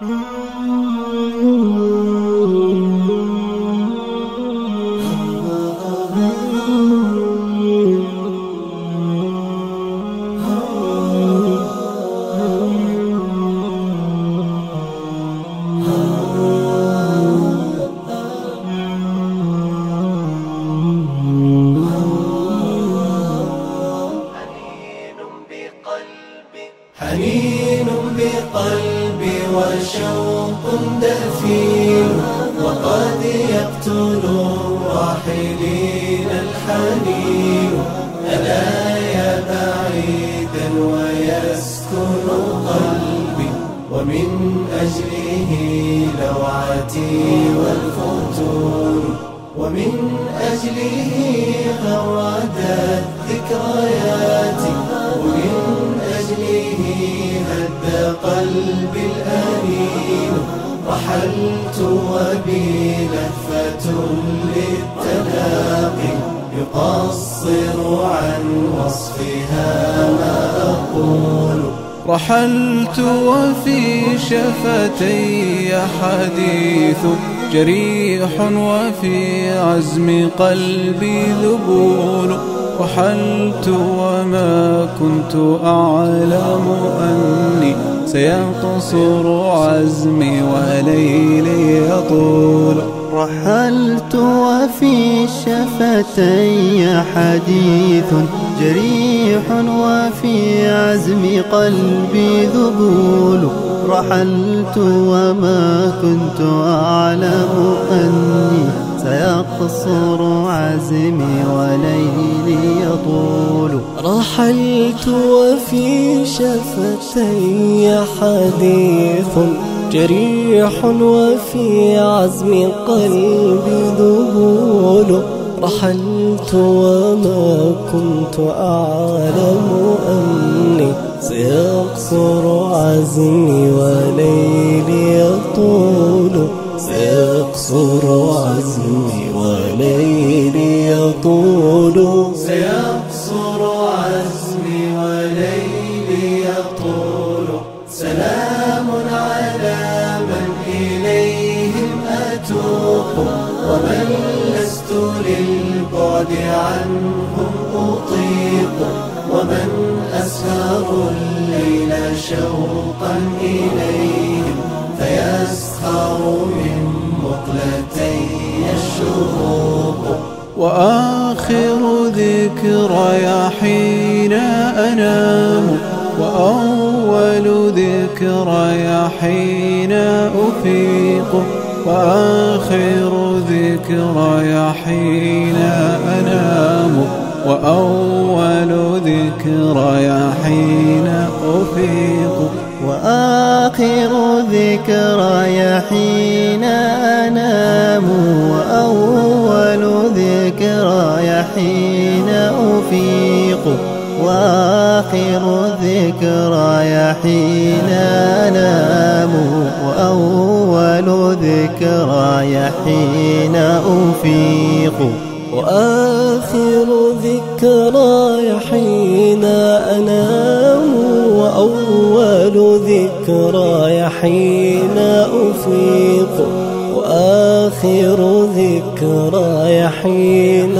حنين بقلبي. وشوق دفين وقد يقتل الراحلين الحنين. ألا يا بعيدا ويسكن قلبي ومن أجله لوعتي والفتور ومن أجله غردت ذكرياتي قلبي الأنين رحلت وبي لفة للتلاقي. يقصر عن وصفها ما أقول. رحلت وفي شفتي حديث جريح وفي عزم قلبي ذبول. رحلت وما كنت أعلم أني سيقصر عزمي وليلي يطول. رحلت وفي شفتي حديث جريح وفي عزم قلبي ذبول. رحلت وما كنت أعلم أني سيقصر عزمي وليلي يطول. رحلت وفي شفتي حديث جريح وفي عزم قلبي ذبول رحلت وما كنت أعلم أني سيقصر عزمي وليلي يطول. سيقصر عزمي وليلي يطول. سلام على من إليهم أتوق ومن لست للبعد عنهم أطيق ومن أسهر الليل شوقا إليهم فيسخر من مقلتي الشروق وآخر ذكرى حين أنام وأول ذكرى حين أفيق وآخر ذكرى حين أنام وأول ذكرى حين أفيق وآخر ذكرى حين وآخر ذكرى حين أنام وأول ذكرى حين أفيق وآخر ذكرى حين أنام وأول ذكرى حين أفيق وآخر ذكرى حين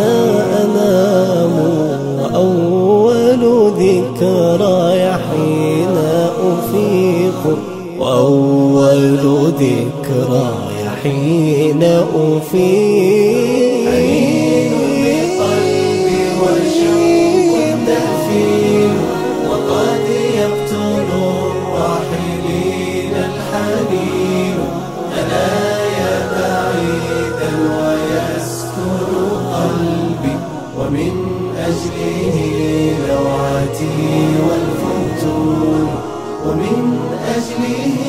أنام. ذكرى حين أفيق. وأول ذكرى حين أفيق. أجله لوعتي والفتون ومن أجله